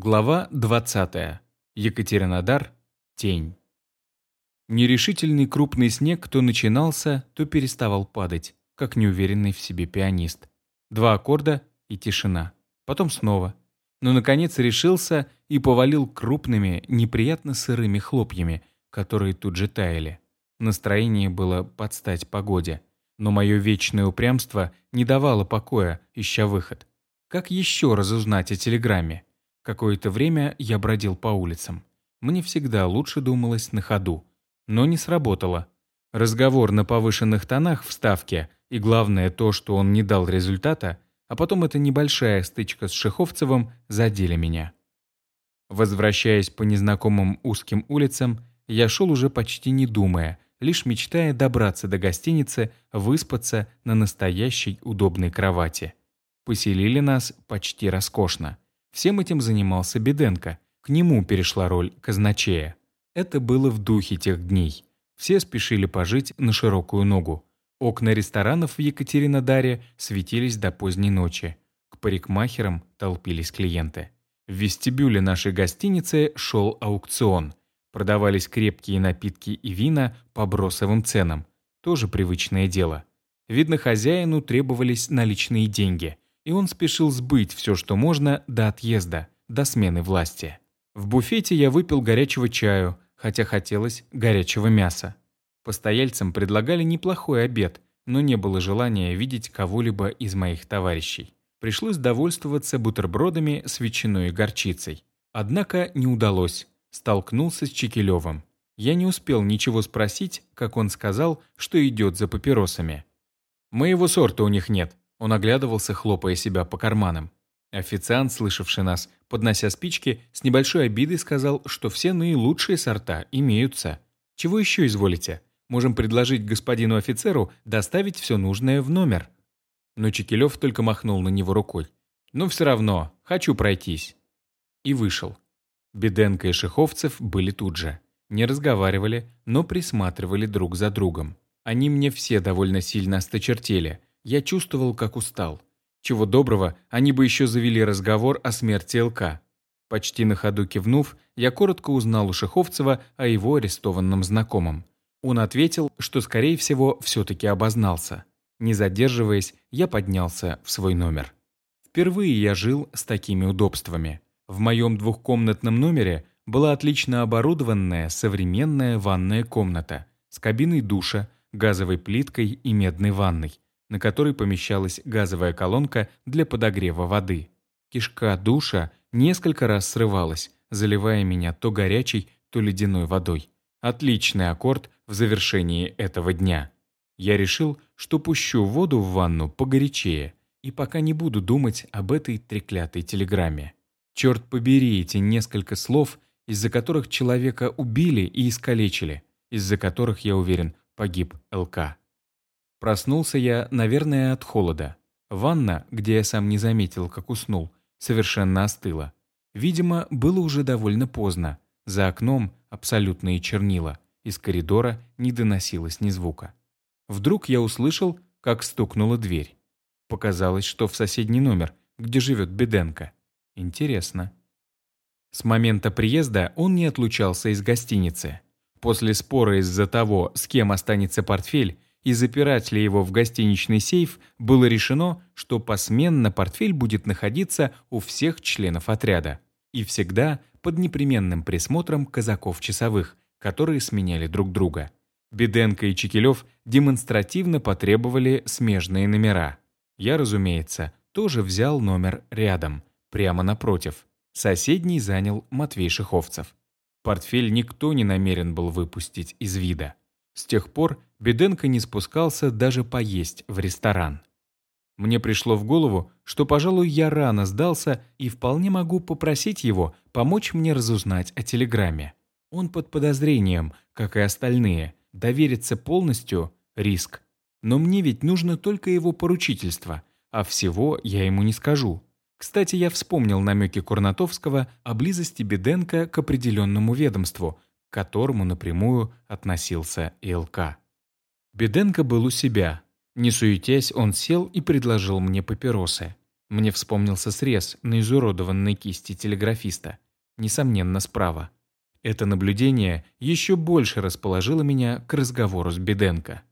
Глава 20. Екатеринодар. Тень. Нерешительный крупный снег то начинался, то переставал падать, как неуверенный в себе пианист. Два аккорда и тишина. Потом снова. Но, наконец, решился и повалил крупными, неприятно сырыми хлопьями, которые тут же таяли. Настроение было под стать погоде. Но мое вечное упрямство не давало покоя, ища выход. Как еще разузнать о телеграмме? Какое-то время я бродил по улицам. Мне всегда лучше думалось на ходу. Но не сработало. Разговор на повышенных тонах в ставке, и главное то, что он не дал результата, а потом эта небольшая стычка с Шеховцевым задели меня. Возвращаясь по незнакомым узким улицам, я шел уже почти не думая, лишь мечтая добраться до гостиницы, выспаться на настоящей удобной кровати. Поселили нас почти роскошно. Всем этим занимался Беденко. К нему перешла роль казначея. Это было в духе тех дней. Все спешили пожить на широкую ногу. Окна ресторанов в Екатеринодаре светились до поздней ночи. К парикмахерам толпились клиенты. В вестибюле нашей гостиницы шел аукцион. Продавались крепкие напитки и вина по бросовым ценам. Тоже привычное дело. Видно, хозяину требовались наличные деньги – и он спешил сбыть все, что можно, до отъезда, до смены власти. В буфете я выпил горячего чаю, хотя хотелось горячего мяса. Постояльцам предлагали неплохой обед, но не было желания видеть кого-либо из моих товарищей. Пришлось довольствоваться бутербродами с ветчиной и горчицей. Однако не удалось. Столкнулся с Чекилевым. Я не успел ничего спросить, как он сказал, что идет за папиросами. «Моего сорта у них нет», он оглядывался, хлопая себя по карманам. Официант, слышавший нас, поднося спички, с небольшой обидой сказал, что все наилучшие сорта имеются. Чего еще изволите? Можем предложить господину офицеру доставить все нужное в номер. Но Чекилев только махнул на него рукой. «Ну все равно, хочу пройтись». И вышел. Беденко и Шеховцев были тут же. Не разговаривали, но присматривали друг за другом. Они мне все довольно сильно осточертели – я чувствовал, как устал. Чего доброго, они бы еще завели разговор о смерти ЛК. Почти на ходу кивнув, я коротко узнал у Шеховцева о его арестованном знакомом. Он ответил, что, скорее всего, все-таки обознался. Не задерживаясь, я поднялся в свой номер. Впервые я жил с такими удобствами. В моем двухкомнатном номере была отлично оборудованная современная ванная комната с кабиной душа, газовой плиткой и медной ванной, на которой помещалась газовая колонка для подогрева воды. Кишка душа несколько раз срывалась, заливая меня то горячей, то ледяной водой. Отличный аккорд в завершении этого дня. Я решил, что пущу воду в ванну погорячее и пока не буду думать об этой треклятой телеграмме. Черт побери эти несколько слов, из-за которых человека убили и искалечили, из-за которых, я уверен, погиб ЛК. Проснулся я, наверное, от холода. Ванна, где я сам не заметил, как уснул, совершенно остыла. Видимо, было уже довольно поздно. За окном абсолютные чернила. Из коридора не доносилось ни звука. Вдруг я услышал, как стукнула дверь. Показалось, что в соседний номер, где живет Беденко. Интересно. С момента приезда он не отлучался из гостиницы. После спора из-за того, с кем останется портфель, и запирать ли его в гостиничный сейф, было решено, что посменно портфель будет находиться у всех членов отряда. И всегда под непременным присмотром казаков-часовых, которые сменяли друг друга. Беденко и Чекилев демонстративно потребовали смежные номера. Я, разумеется, тоже взял номер рядом, прямо напротив. Соседний занял Матвей Шиховцев. Портфель никто не намерен был выпустить из вида. С тех пор Беденко не спускался даже поесть в ресторан. Мне пришло в голову, что, пожалуй, я рано сдался и вполне могу попросить его помочь мне разузнать о телеграмме. Он под подозрением, как и остальные. Довериться полностью – риск. Но мне ведь нужно только его поручительство, а всего я ему не скажу. Кстати, я вспомнил намеки Курнатовского о близости Беденко к определенному ведомству, к которому напрямую относился ИЛК. Беденко был у себя. Не суетясь, он сел и предложил мне папиросы. Мне вспомнился срез на изуродованной кисти телеграфиста. Несомненно, справа. Это наблюдение еще больше расположило меня к разговору с Беденко.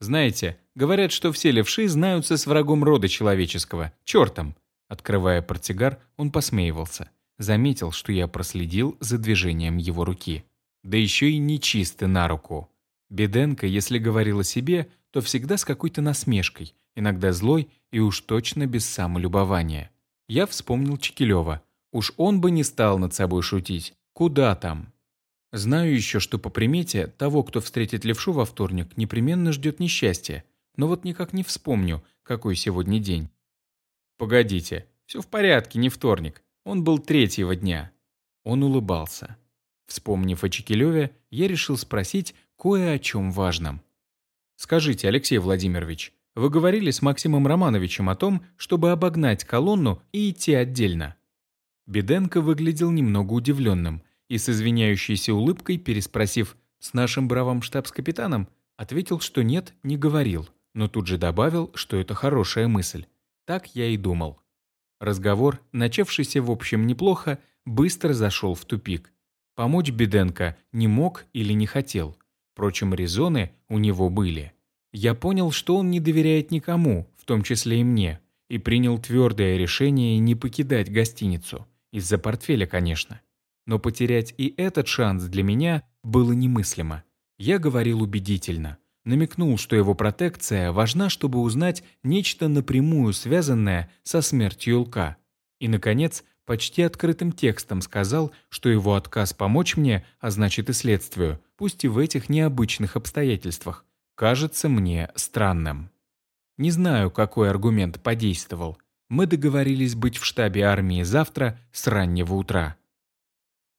«Знаете, говорят, что все левши знаются с врагом рода человеческого, чертом!» Открывая портсигар, он посмеивался. Заметил, что я проследил за движением его руки. Да еще и нечисто на руку. Беденко, если говорил о себе, то всегда с какой-то насмешкой, иногда злой и уж точно без самолюбования. Я вспомнил Чекилева. Уж он бы не стал над собой шутить. Куда там? Знаю еще, что по примете того, кто встретит левшу во вторник, непременно ждет несчастье. Но вот никак не вспомню, какой сегодня день. Погодите, все в порядке, не вторник. Он был третьего дня. Он улыбался. Вспомнив о Чекилеве, я решил спросить кое о чем важном. «Скажите, Алексей Владимирович, вы говорили с Максимом Романовичем о том, чтобы обогнать колонну и идти отдельно?» Беденко выглядел немного удивленным и с извиняющейся улыбкой, переспросив «с нашим бравым штабс-капитаном», ответил, что нет, не говорил, но тут же добавил, что это хорошая мысль. Так я и думал. Разговор, начавшийся в общем неплохо, быстро зашел в тупик. Помочь Беденко не мог или не хотел. Впрочем, резоны у него были. Я понял, что он не доверяет никому, в том числе и мне, и принял твердое решение не покидать гостиницу. Из-за портфеля, конечно. Но потерять и этот шанс для меня было немыслимо. Я говорил убедительно. Намекнул, что его протекция важна, чтобы узнать нечто напрямую связанное со смертью Илка. И, наконец, почти открытым текстом сказал, что его отказ помочь мне, а значит и следствию, пусть и в этих необычных обстоятельствах, кажется мне странным. Не знаю, какой аргумент подействовал. Мы договорились быть в штабе армии завтра с раннего утра.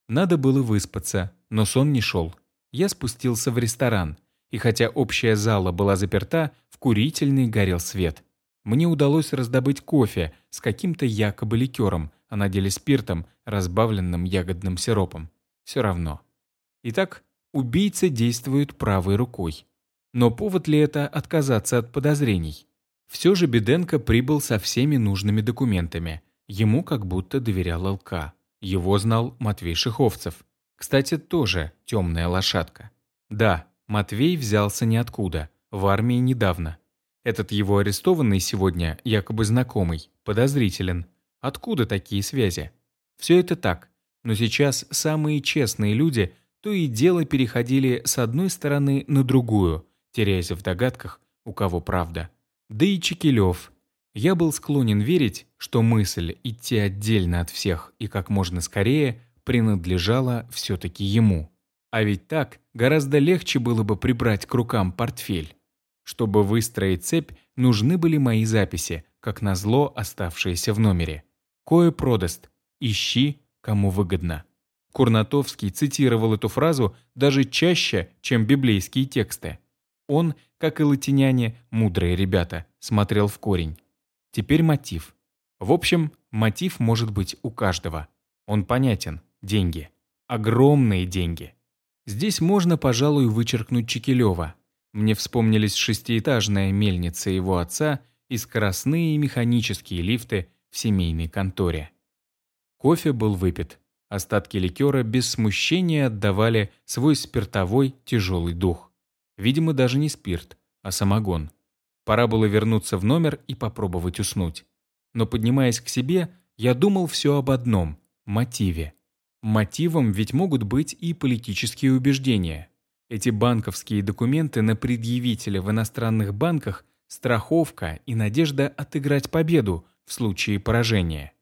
Надо было выспаться, но сон не шел. Я спустился в ресторан, и хотя общая зала была заперта, в курительной горел свет. Мне удалось раздобыть кофе с каким-то якобы ликером, а на деле спиртом, разбавленным ягодным сиропом. Все равно. Итак, убийца действует правой рукой. Но повод ли это отказаться от подозрений? Все же Беденко прибыл со всеми нужными документами. Ему как будто доверял ЛК. Его знал Матвей Шиховцев. Кстати, тоже темная лошадка. Да, Матвей взялся ниоткуда, в армии недавно. Этот его арестованный сегодня, якобы знакомый, подозрителен. Откуда такие связи? Все это так. Но сейчас самые честные люди то и дело переходили с одной стороны на другую, теряясь в догадках, у кого правда. Да и Чекилев. Я был склонен верить, что мысль идти отдельно от всех и как можно скорее принадлежала все-таки ему. А ведь так гораздо легче было бы прибрать к рукам портфель. Чтобы выстроить цепь, нужны были мои записи, как назло оставшиеся в номере. Кое продаст. Ищи, кому выгодно. Курнатовский цитировал эту фразу даже чаще, чем библейские тексты. Он, как и латиняне, мудрые ребята, смотрел в корень. Теперь мотив. В общем, мотив может быть у каждого. Он понятен. Деньги. Огромные деньги. Здесь можно, пожалуй, вычеркнуть Чекилева. Мне вспомнились шестиэтажная мельница его отца и скоростные механические лифты в семейной конторе. Кофе был выпит. Остатки ликера без смущения отдавали свой спиртовой тяжелый дух. Видимо, даже не спирт, а самогон. Пора было вернуться в номер и попробовать уснуть. Но поднимаясь к себе, я думал все об одном – мотиве. Мотивом ведь могут быть и политические убеждения. Эти банковские документы на предъявителя в иностранных банках – страховка и надежда отыграть победу в случае поражения.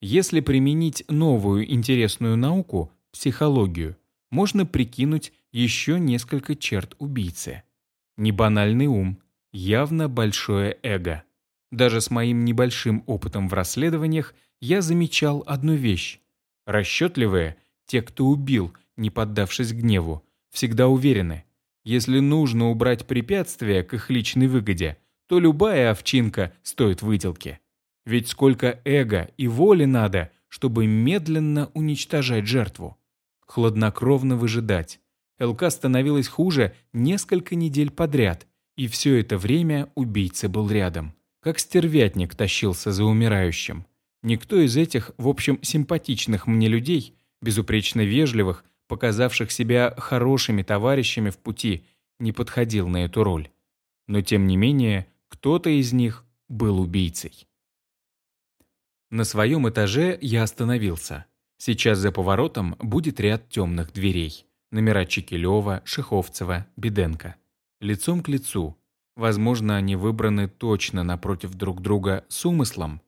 Если применить новую интересную науку – психологию, можно прикинуть еще несколько черт убийцы. Небанальный ум, явно большое эго. Даже с моим небольшим опытом в расследованиях я замечал одну вещь. Расчетливые, те, кто убил, не поддавшись гневу, всегда уверены, если нужно убрать препятствия к их личной выгоде, то любая овчинка стоит выделки. Ведь сколько эго и воли надо, чтобы медленно уничтожать жертву. Хладнокровно выжидать. ЛК становилось хуже несколько недель подряд, и все это время убийца был рядом. как стервятник тащился за умирающим. Никто из этих, в общем, симпатичных мне людей, безупречно вежливых, показавших себя хорошими товарищами в пути, не подходил на эту роль. Но тем не менее, кто-то из них был убийцей. На своем этаже я остановился. Сейчас за поворотом будет ряд темных дверей. Номера Чекилева, Шиховцева, Беденко. Лицом к лицу. Возможно, они выбраны точно напротив друг друга с умыслом.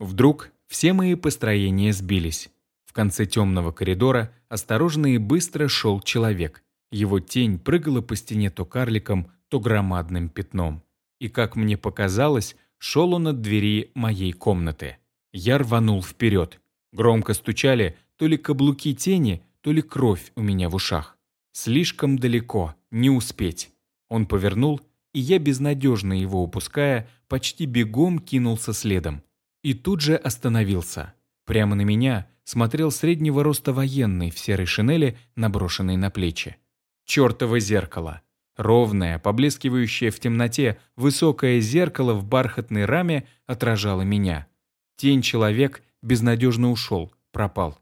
Вдруг все мои построения сбились. В конце темного коридора осторожно и быстро шел человек. Его тень прыгала по стене то карликом, то громадным пятном. И, как мне показалось, шел он от двери моей комнаты. Я рванул вперед. Громко стучали то ли каблуки тени, то ли кровь у меня в ушах. Слишком далеко, не успеть. Он повернул, и я, безнадежно его упуская, почти бегом кинулся следом. И тут же остановился. Прямо на меня смотрел среднего роста военный в серой шинели, наброшенной на плечи. Чёртово зеркало. Ровное, поблескивающее в темноте, высокое зеркало в бархатной раме отражало меня. Тень человек безнадежно ушел, пропал.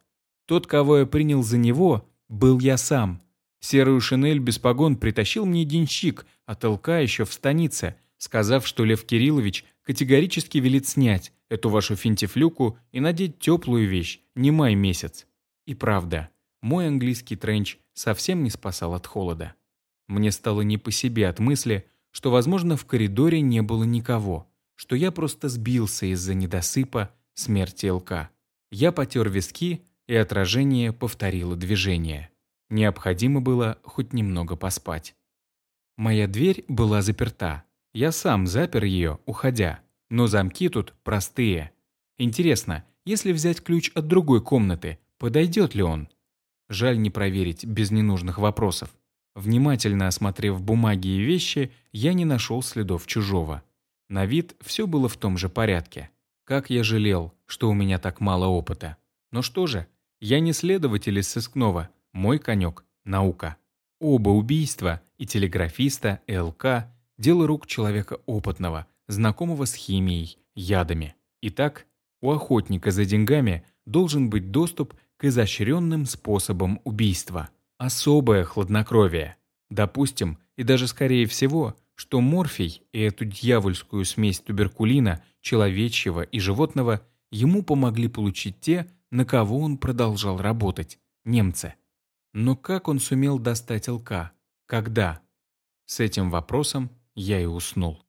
Тот, кого я принял за него, был я сам. Серую шинель без погон притащил мне денщик, от ЛК еще в станице, сказав, что Лев Кириллович категорически велит снять эту вашу финтифлюку и надеть теплую вещь, не май месяц. И правда, мой английский тренч совсем не спасал от холода. Мне стало не по себе от мысли, что, возможно, в коридоре не было никого что я просто сбился из-за недосыпа смерти ЛК. Я потер виски, и отражение повторило движение. Необходимо было хоть немного поспать. Моя дверь была заперта. Я сам запер ее, уходя. Но замки тут простые. Интересно, если взять ключ от другой комнаты, подойдет ли он? Жаль не проверить без ненужных вопросов. Внимательно осмотрев бумаги и вещи, я не нашел следов чужого. На вид все было в том же порядке. Как я жалел, что у меня так мало опыта. Но что же, я не следователь из сыскного, мой конек — наука. Оба убийства, и телеграфиста, и ЛК — дело рук человека опытного, знакомого с химией, ядами. Итак, у охотника за деньгами должен быть доступ к изощренным способам убийства. Особое хладнокровие. Допустим, и даже скорее всего, что морфий и эту дьявольскую смесь туберкулина, человечьего и животного ему помогли получить те, на кого он продолжал работать – немцы. Но как он сумел достать ЛК? Когда? С этим вопросом я и уснул.